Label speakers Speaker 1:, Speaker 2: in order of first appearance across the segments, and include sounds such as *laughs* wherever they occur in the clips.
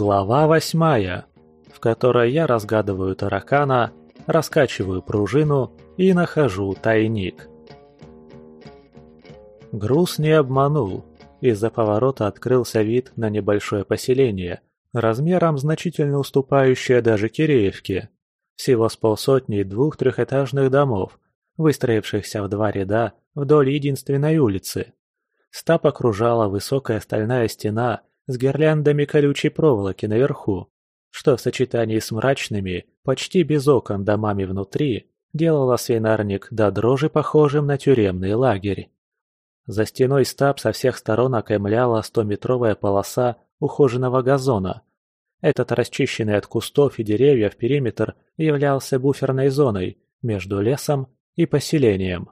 Speaker 1: Глава восьмая, в которой я разгадываю таракана, раскачиваю пружину и нахожу тайник. Груз не обманул. Из-за поворота открылся вид на небольшое поселение, размером значительно уступающее даже Киреевке. Всего с полсотни двух-трехэтажных домов, выстроившихся в два ряда вдоль единственной улицы. Стап окружала высокая стальная стена с гирляндами колючей проволоки наверху, что в сочетании с мрачными, почти без окон домами внутри, делало свинарник до дрожи похожим на тюремный лагерь. За стеной стаб со всех сторон окаймляла стометровая полоса ухоженного газона. Этот расчищенный от кустов и деревьев периметр являлся буферной зоной между лесом и поселением.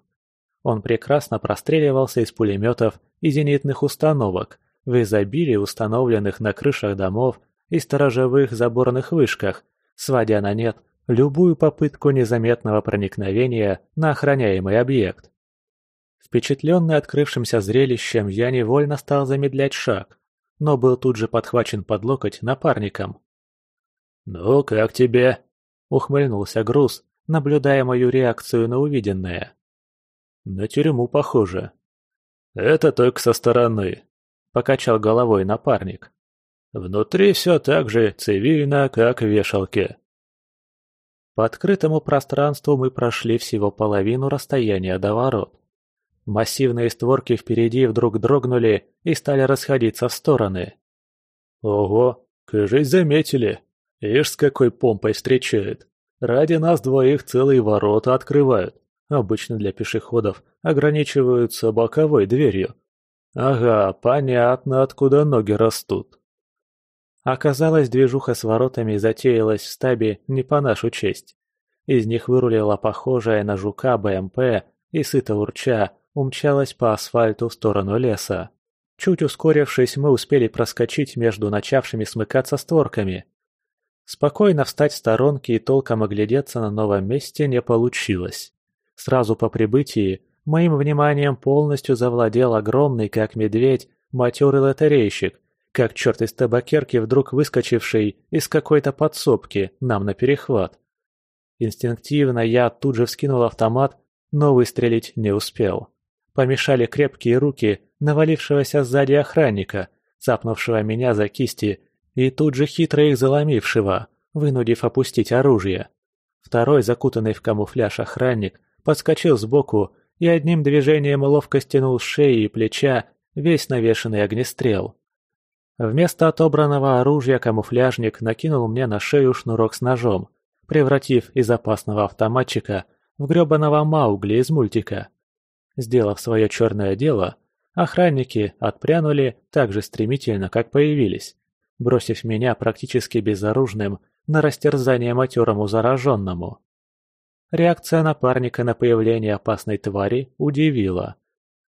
Speaker 1: Он прекрасно простреливался из пулеметов и зенитных установок, в изобилии установленных на крышах домов и сторожевых заборных вышках, сводя на нет любую попытку незаметного проникновения на охраняемый объект. Впечатленный открывшимся зрелищем, я невольно стал замедлять шаг, но был тут же подхвачен под локоть напарником. «Ну, как тебе?» — ухмыльнулся груз, наблюдая мою реакцию на увиденное. «На тюрьму похоже». «Это только со стороны», — покачал головой напарник. «Внутри все так же цивильно, как в вешалке». По открытому пространству мы прошли всего половину расстояния до ворот. Массивные створки впереди вдруг дрогнули и стали расходиться в стороны. «Ого, кажись, заметили. Ишь, с какой помпой встречают. Ради нас двоих целые ворота открывают. Обычно для пешеходов ограничиваются боковой дверью. Ага, понятно, откуда ноги растут». Оказалось, движуха с воротами затеялась в стабе не по нашу честь. Из них вырулила похожая на жука БМП и сыто урча умчалась по асфальту в сторону леса. Чуть ускорившись, мы успели проскочить между начавшими смыкаться створками. Спокойно встать в сторонке и толком оглядеться на новом месте не получилось. Сразу по прибытии моим вниманием полностью завладел огромный, как медведь, матерый лотерейщик, как черт из табакерки, вдруг выскочивший из какой-то подсобки нам на перехват. Инстинктивно я тут же вскинул автомат, но выстрелить не успел помешали крепкие руки навалившегося сзади охранника, цапнувшего меня за кисти и тут же хитро их заломившего, вынудив опустить оружие. Второй, закутанный в камуфляж охранник, подскочил сбоку и одним движением ловко стянул с шеи и плеча весь навешанный огнестрел. Вместо отобранного оружия камуфляжник накинул мне на шею шнурок с ножом, превратив из опасного автоматчика в грёбаного Маугли из мультика. Сделав свое черное дело, охранники отпрянули так же стремительно, как появились, бросив меня практически безоружным на растерзание матерому зараженному. Реакция напарника на появление опасной твари удивила.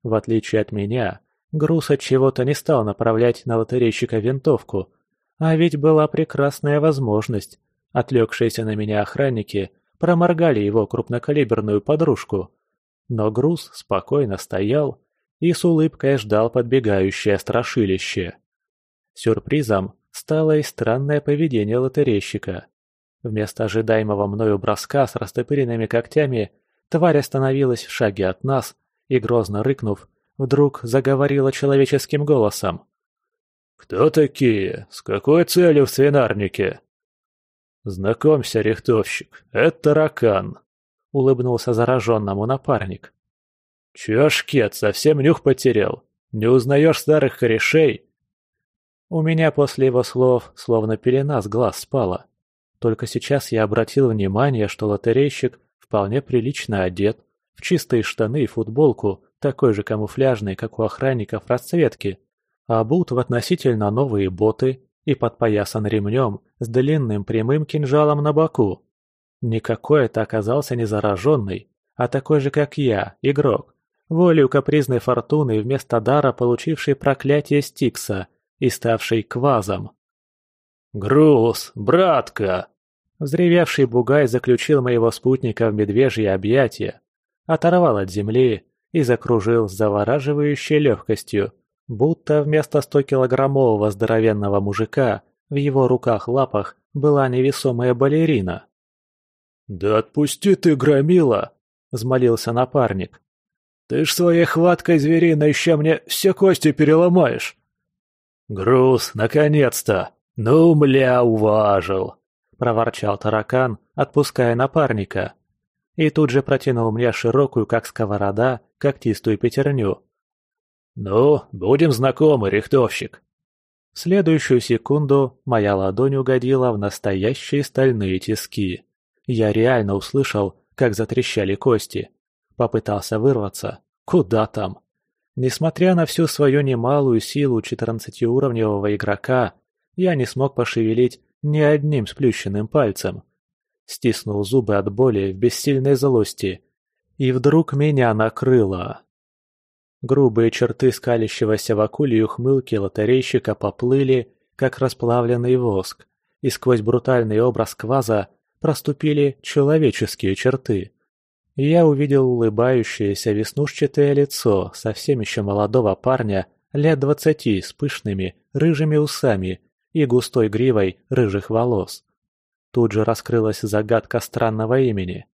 Speaker 1: В отличие от меня, груз от чего-то не стал направлять на лотерейщика винтовку, а ведь была прекрасная возможность. Отвлекшиеся на меня охранники проморгали его крупнокалиберную подружку, но груз спокойно стоял и с улыбкой ждал подбегающее страшилище. Сюрпризом стало и странное поведение лотерейщика. Вместо ожидаемого мною броска с растопыренными когтями тварь остановилась в шаге от нас и, грозно рыкнув, вдруг заговорила человеческим голосом. «Кто такие? С какой целью в свинарнике?» «Знакомься, рихтовщик, это таракан», улыбнулся зараженному напарник. «Чё, шкет, совсем нюх потерял? Не узнаешь старых корешей?» У меня после его слов словно пелена с глаз спала. Только сейчас я обратил внимание, что лотерейщик вполне прилично одет, в чистые штаны и футболку, такой же камуфляжной, как у охранников расцветки, а обут в относительно новые боты и подпоясан ремнем с длинным прямым кинжалом на боку. Никакой это оказался не зараженный, а такой же, как я, игрок, волею капризной фортуны вместо дара получивший проклятие Стикса и ставший квазом. «Груз, братка!» Взревевший бугай заключил моего спутника в медвежье объятия, оторвал от земли и закружил с завораживающей легкостью, будто вместо 100-килограммового здоровенного мужика В его руках-лапах была невесомая балерина.
Speaker 2: «Да отпусти ты, громила!» — взмолился напарник. «Ты ж своей хваткой звериной еще мне все кости переломаешь!» «Груз, наконец-то! Ну, мля, уважил!» — проворчал таракан, отпуская напарника. И тут же протянул мне широкую, как сковорода, когтистую пятерню. «Ну, будем знакомы, рихтовщик!» В следующую секунду моя ладонь угодила в настоящие стальные тиски. Я реально услышал, как затрещали кости. Попытался вырваться. Куда там? Несмотря на всю свою немалую силу 14-уровневого игрока, я не смог пошевелить ни одним сплющенным пальцем. Стиснул зубы от боли в бессильной злости. И вдруг меня накрыло. Грубые черты скалящегося в акуле ухмылки лотерейщика поплыли, как расплавленный воск, и сквозь брутальный образ кваза проступили человеческие черты. Я увидел улыбающееся веснушчатое лицо совсем еще молодого парня лет двадцати с пышными рыжими усами и густой гривой рыжих волос. Тут же раскрылась загадка странного имени.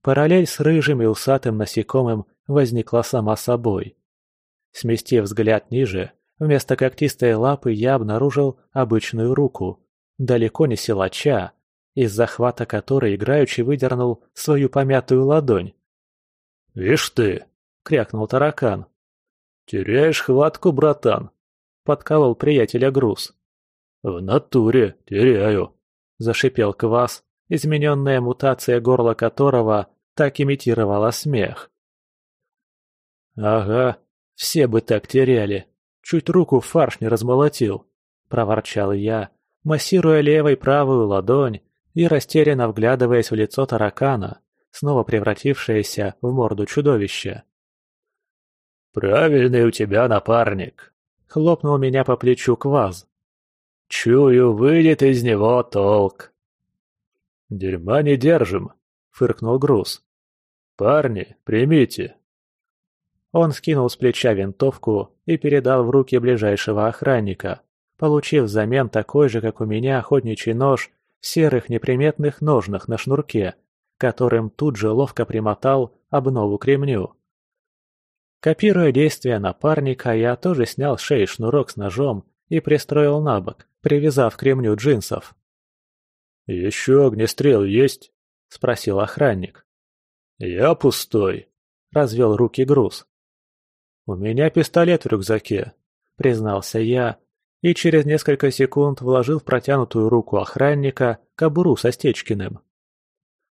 Speaker 2: Параллель с рыжим и усатым насекомым возникла сама собой. Сместив взгляд ниже, вместо когтистой лапы я обнаружил обычную руку, далеко не силача, из захвата которой играючи выдернул свою помятую ладонь. «Вишь ты!» — крякнул таракан.
Speaker 1: «Теряешь хватку, братан!» — подколол приятеля груз.
Speaker 2: «В натуре теряю!»
Speaker 1: — зашипел квас, измененная мутация горла которого так имитировала смех. «Ага, все бы так теряли. Чуть руку в фарш не размолотил», — проворчал я, массируя левой правую ладонь и растерянно вглядываясь в лицо таракана, снова превратившееся в морду чудовища.
Speaker 2: «Правильный у тебя напарник», — хлопнул меня по плечу Кваз. «Чую, выйдет из него толк». «Дерьма не держим», — фыркнул Груз. «Парни, примите,
Speaker 1: он скинул с плеча винтовку и передал в руки ближайшего охранника, получив взамен такой же, как у меня, охотничий нож в серых неприметных ножнах на шнурке, которым тут же ловко примотал обнову к ремню. Копируя действия напарника, я тоже снял с шеи шнурок с ножом и пристроил на бок, привязав к ремню джинсов.
Speaker 2: «Еще огнестрел есть?» – спросил охранник.
Speaker 1: «Я пустой», – развел руки груз. «У меня пистолет в рюкзаке», — признался я, и через несколько секунд вложил в протянутую руку охранника кобуру со Стечкиным.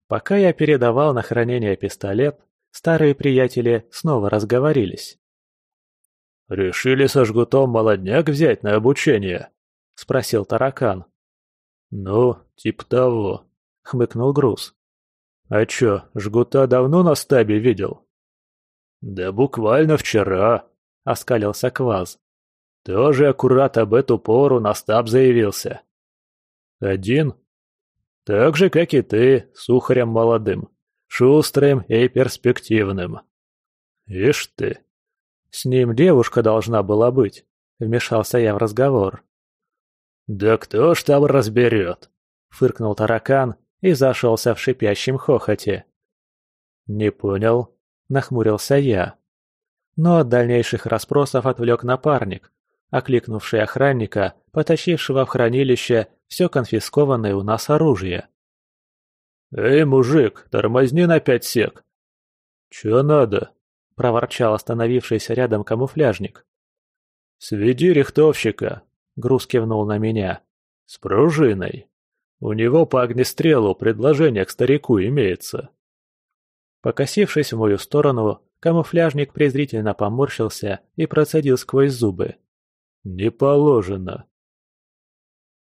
Speaker 1: Пока я передавал на хранение пистолет, старые приятели снова разговорились.
Speaker 2: «Решили со жгутом молодняк взять на обучение?» — спросил таракан.
Speaker 1: «Ну, типа того», — хмыкнул Груз.
Speaker 2: «А чё, жгута давно на стабе видел?» «Да буквально вчера», — оскалился Кваз. «Тоже аккурат об эту пору на стаб заявился».
Speaker 1: «Один?»
Speaker 2: «Так же, как и ты, сухарем молодым, шустрым и перспективным».
Speaker 1: «Ишь ты!» «С ним девушка должна была быть», — вмешался я в разговор.
Speaker 2: «Да кто ж там разберет?»
Speaker 1: — фыркнул таракан и зашелся в шипящем хохоте.
Speaker 2: «Не понял», – нахмурился я.
Speaker 1: Но от дальнейших расспросов отвлек напарник, окликнувший охранника, потащившего в хранилище все конфискованное у нас оружие.
Speaker 2: «Эй, мужик, тормозни на пять сек!»
Speaker 1: «Чё надо?» – проворчал остановившийся рядом камуфляжник.
Speaker 2: «Сведи рихтовщика!» – груз кивнул на меня. «С пружиной. У него по огнестрелу предложение к старику имеется».
Speaker 1: Покосившись в мою сторону, камуфляжник презрительно поморщился и процедил сквозь зубы.
Speaker 2: «Не положено».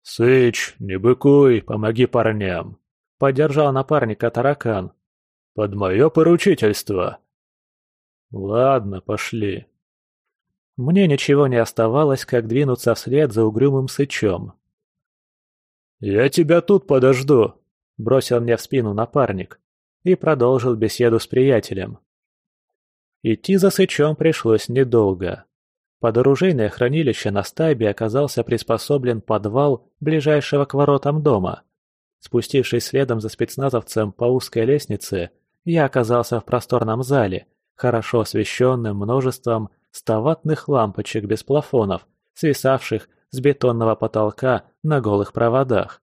Speaker 2: «Сыч, не быкуй, помоги парням», — поддержал напарника таракан. «Под мое поручительство».
Speaker 1: «Ладно, пошли». Мне ничего не оставалось, как двинуться вслед за угрюмым сычом.
Speaker 2: «Я тебя тут подожду», —
Speaker 1: бросил мне в спину напарник и продолжил беседу с приятелем. Идти за Сычом пришлось недолго. Под оружейное хранилище на стайбе оказался приспособлен подвал ближайшего к воротам дома. Спустившись следом за спецназовцем по узкой лестнице, я оказался в просторном зале, хорошо освещенным множеством ставатных лампочек без плафонов, свисавших с бетонного потолка на голых проводах.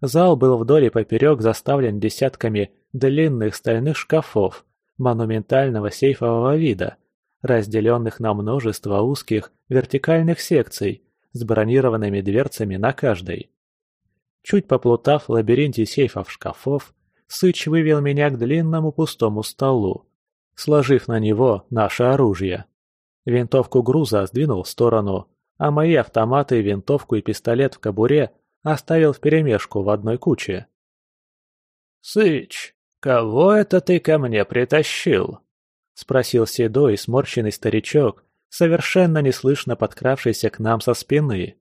Speaker 1: Зал был вдоль и поперек заставлен десятками длинных стальных шкафов монументального сейфового вида, разделенных на множество узких вертикальных секций с бронированными дверцами на каждой. Чуть поплутав в лабиринте сейфов шкафов, Сыч вывел меня к длинному пустому столу, сложив на него наше оружие. Винтовку груза сдвинул в сторону, а мои автоматы, винтовку и пистолет в кобуре оставил вперемешку в одной куче.
Speaker 2: «Сыч, кого это ты ко мне притащил?» — спросил седой сморщенный старичок, совершенно неслышно подкравшийся к нам со спины.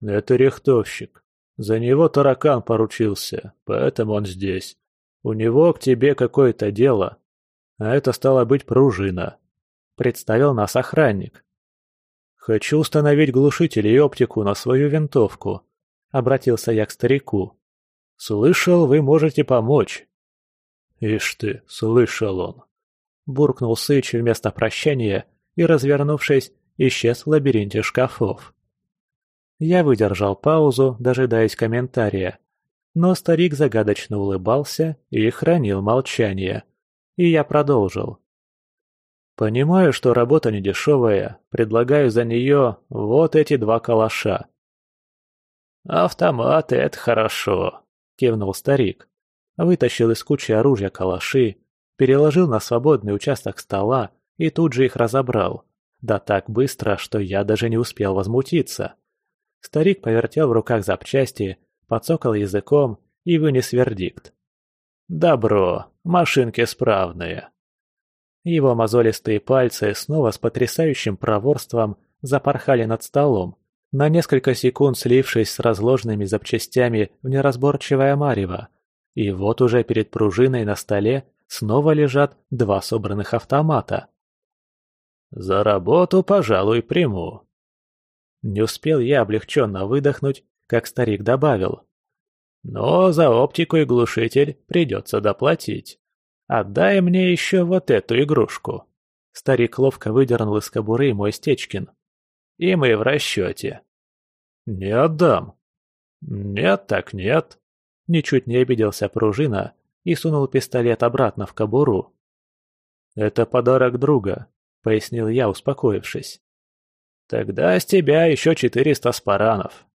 Speaker 1: «Это рихтовщик. За него таракан поручился, поэтому он здесь. У него к тебе какое-то дело. А это стало быть пружина», — представил нас охранник. «Хочу установить глушитель и оптику на свою винтовку», — обратился я к старику. «Слышал, вы можете помочь». «Ишь ты, слышал он», буркнул Сыч вместо прощания и, развернувшись, исчез в лабиринте шкафов. Я выдержал паузу, дожидаясь комментария, но старик загадочно улыбался и хранил молчание. И я продолжил. «Понимаю, что работа недешевая, предлагаю за нее вот эти два калаша».
Speaker 2: «Автоматы — это хорошо», — кивнул старик.
Speaker 1: Вытащил из кучи оружия калаши, переложил на свободный участок стола и тут же их разобрал. Да так быстро, что я даже не успел возмутиться. Старик повертел в руках запчасти, подсокал языком и вынес вердикт.
Speaker 2: «Добро, машинки справные».
Speaker 1: Его мозолистые пальцы снова с потрясающим проворством запорхали над столом, на несколько секунд слившись с разложенными запчастями в неразборчивое марево. И вот уже перед пружиной на столе снова лежат два собранных автомата.
Speaker 2: «За работу, пожалуй, приму».
Speaker 1: Не успел я облегченно выдохнуть, как старик добавил.
Speaker 2: «Но за оптику и глушитель придется доплатить. Отдай мне еще вот эту игрушку».
Speaker 1: Старик ловко выдернул из кобуры мой Стечкин.
Speaker 2: «И мы в расчете».
Speaker 1: «Не отдам».
Speaker 2: «Нет так нет».
Speaker 1: Ничуть не обиделся пружина и сунул пистолет обратно в кобуру. «Это подарок друга», — пояснил я, успокоившись.
Speaker 2: «Тогда с тебя еще четыреста спаранов».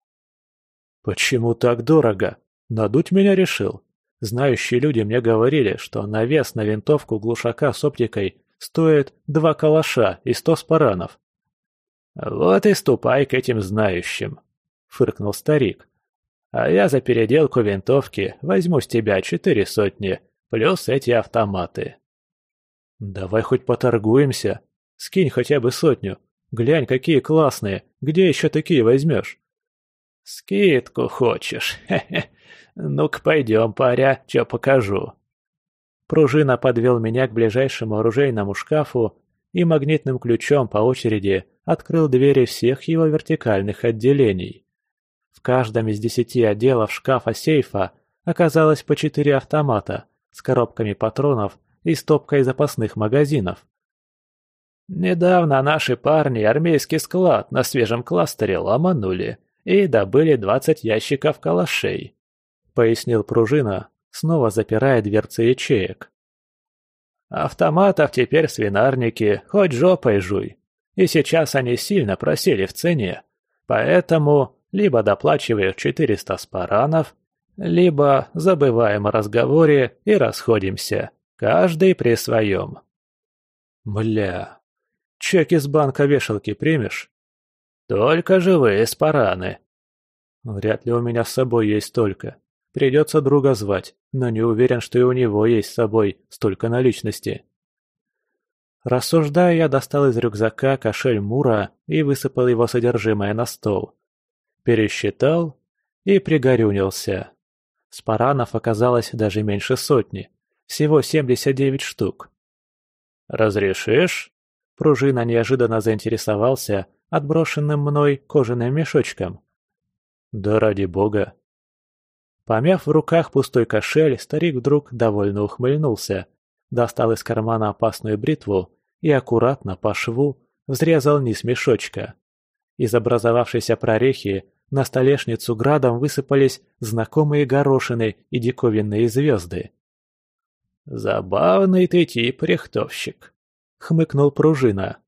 Speaker 1: «Почему так дорого? Надуть меня решил. Знающие люди мне говорили, что навес на винтовку глушака с оптикой стоит два калаша и сто спаранов».
Speaker 2: «Вот и ступай к этим знающим», — фыркнул старик. А я за переделку винтовки возьму с тебя четыре сотни, плюс эти автоматы.
Speaker 1: Давай хоть поторгуемся. Скинь хотя бы сотню. Глянь, какие классные. Где еще такие возьмешь?
Speaker 2: Скидку хочешь? *laughs* Ну-ка пойдем, паря, что покажу.
Speaker 1: Пружина подвел меня к ближайшему оружейному шкафу и магнитным ключом по очереди открыл двери всех его вертикальных отделений. В каждом из десяти отделов шкафа-сейфа оказалось по четыре автомата с коробками патронов и стопкой запасных магазинов.
Speaker 2: Недавно наши парни армейский склад на свежем кластере ломанули и добыли двадцать ящиков калашей, пояснил пружина, снова запирая дверцы ячеек. Автоматов теперь свинарники, хоть жопой жуй. И сейчас они сильно просели в цене. Поэтому либо доплачиваешь 400 спаранов, либо забываем о разговоре и расходимся, каждый при своем.
Speaker 1: Бля, чек из банка вешалки примешь?
Speaker 2: Только живые спараны.
Speaker 1: Вряд ли у меня с собой есть столько. Придется друга звать, но не уверен, что и у него есть с собой столько наличности. Рассуждая, я достал из рюкзака кошель Мура и высыпал его содержимое на стол пересчитал и пригорюнился. Спаранов оказалось даже меньше сотни, всего 79 штук.
Speaker 2: «Разрешишь?»
Speaker 1: пружина неожиданно заинтересовался отброшенным мной кожаным мешочком. Да ради бога. Помяв в руках пустой кошель, старик вдруг довольно ухмыльнулся, достал из кармана опасную бритву и аккуратно по шву взрезал низ мешочка. Из образовавшейся прорехи на столешницу градом высыпались знакомые горошины и диковинные звезды. «Забавный ты тип, рихтовщик», — хмыкнул пружина.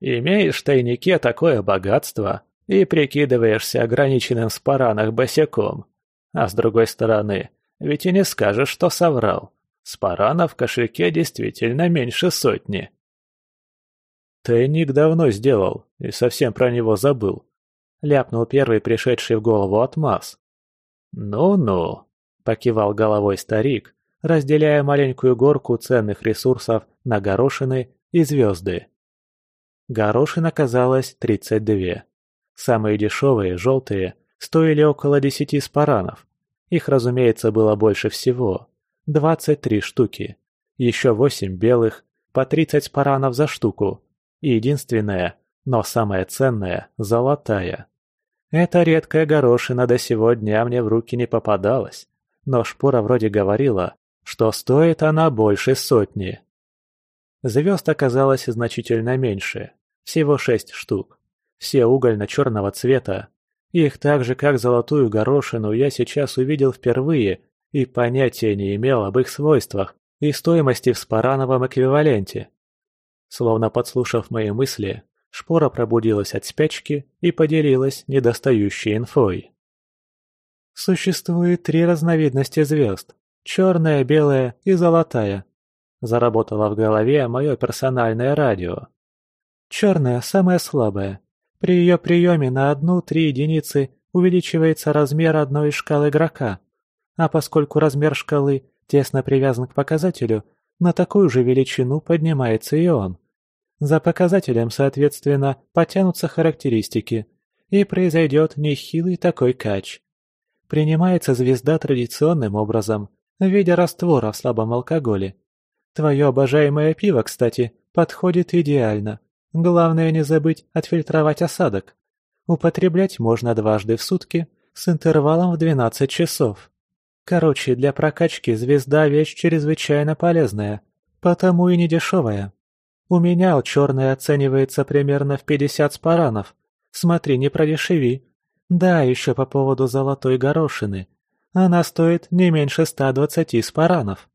Speaker 1: «Имеешь в тайнике такое богатство и прикидываешься ограниченным в спаранах босиком. А с другой стороны, ведь и не скажешь, что соврал. Спарана в кошельке действительно меньше сотни».
Speaker 2: «Тайник давно сделал и совсем про него забыл», — ляпнул первый пришедший в голову отмаз.
Speaker 1: «Ну-ну», — покивал головой старик, разделяя маленькую горку ценных ресурсов на горошины и звезды. Горошин оказалось 32. Самые дешевые, желтые, стоили около 10 спаранов. Их, разумеется, было больше всего. 23 штуки. Еще 8 белых, по 30 спаранов за штуку. И единственная, но самая ценная – золотая. Эта редкая горошина до сего дня мне в руки не попадалась, но шпора вроде говорила, что стоит она больше сотни. Звезд оказалось значительно меньше, всего шесть штук. Все угольно-черного цвета. Их так же, как золотую горошину, я сейчас увидел впервые и понятия не имел об их свойствах и стоимости в спарановом эквиваленте. Словно подслушав мои мысли, Шпора пробудилась от спячки и поделилась недостающей инфой. Существует три разновидности звезд – черная, белая и золотая. Заработало в голове мое персональное радио. Черная – самая слабая. При ее приеме на одну-три единицы увеличивается размер одной из шкал игрока. А поскольку размер шкалы тесно привязан к показателю, на такую же величину поднимается и он. За показателем, соответственно, потянутся характеристики, и произойдет нехилый такой кач. Принимается звезда традиционным образом, в виде раствора в слабом алкоголе. Твое обожаемое пиво, кстати, подходит идеально. Главное не забыть отфильтровать осадок. Употреблять можно дважды в сутки с интервалом в 12 часов. Короче, для прокачки звезда вещь чрезвычайно полезная, потому и не дешевая. У меня черная оценивается примерно в 50 спаранов. Смотри, не продешеви. Да, еще по поводу золотой горошины. Она стоит не меньше 120 спаранов.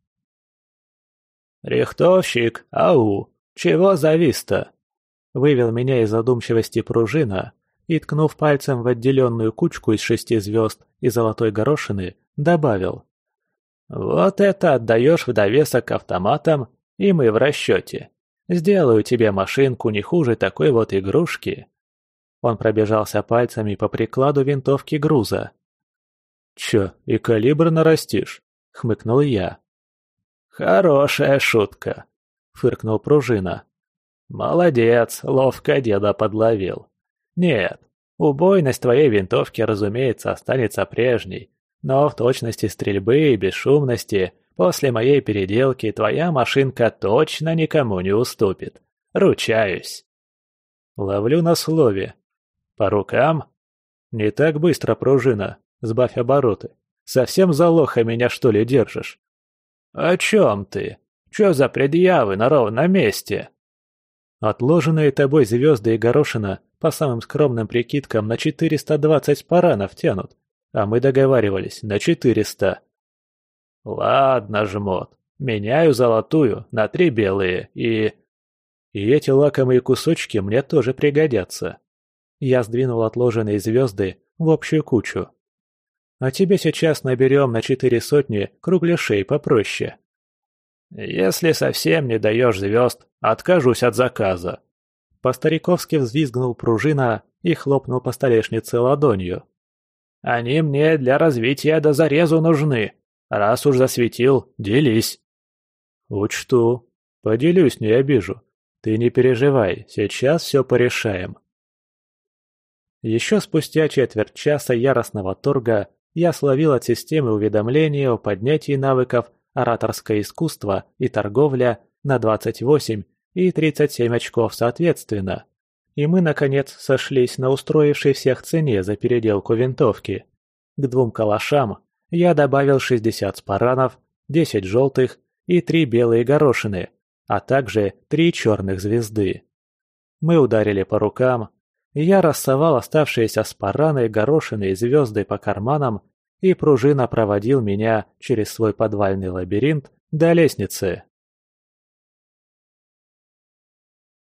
Speaker 2: «Рихтовщик, ау! Чего завис-то?» Вывел меня из задумчивости пружина и, ткнув пальцем в отделенную кучку из шести звезд и золотой горошины, добавил. «Вот это отдаешь в довесок автоматам, и мы в расчете. Сделаю тебе машинку не хуже такой вот игрушки». Он пробежался пальцами по прикладу винтовки груза. «Чё, и калибр нарастишь?» — хмыкнул я. «Хорошая шутка», — фыркнул пружина. «Молодец, ловко деда подловил. Нет, убойность твоей винтовки, разумеется, останется прежней, но в точности стрельбы и бесшумности после моей переделки твоя машинка точно никому не уступит. Ручаюсь. Ловлю на слове. По рукам? Не так быстро, пружина. Сбавь обороты. Совсем за лоха меня, что ли, держишь? О чем ты? Че за предъявы на ровном месте? Отложенные тобой звезды и горошина по самым скромным прикидкам на 420 паранов тянут. А мы договаривались на четыреста. Ладно, жмот. Меняю золотую на три белые и... И эти лакомые кусочки мне тоже пригодятся. Я сдвинул отложенные звезды в общую кучу. А тебе сейчас наберем на четыре сотни кругляшей попроще. Если совсем не даешь звезд, откажусь от заказа. По-стариковски взвизгнул пружина и хлопнул по столешнице ладонью. Они мне для развития до зарезу нужны. Раз уж засветил, делись. Учту. Поделюсь, не обижу. Ты не переживай, сейчас все порешаем. Еще спустя четверть часа яростного торга я словил от системы уведомления о поднятии навыков ораторское искусство и торговля на 28
Speaker 1: и 37 очков соответственно. И мы, наконец, сошлись на устроившей всех цене за переделку винтовки. К двум калашам я добавил 60 спаранов, 10 желтых и 3 белые горошины, а также 3 черных звезды. Мы ударили по рукам, и я рассовал оставшиеся спараны, горошины и звезды по карманам, и пружина проводил меня через свой подвальный лабиринт до лестницы.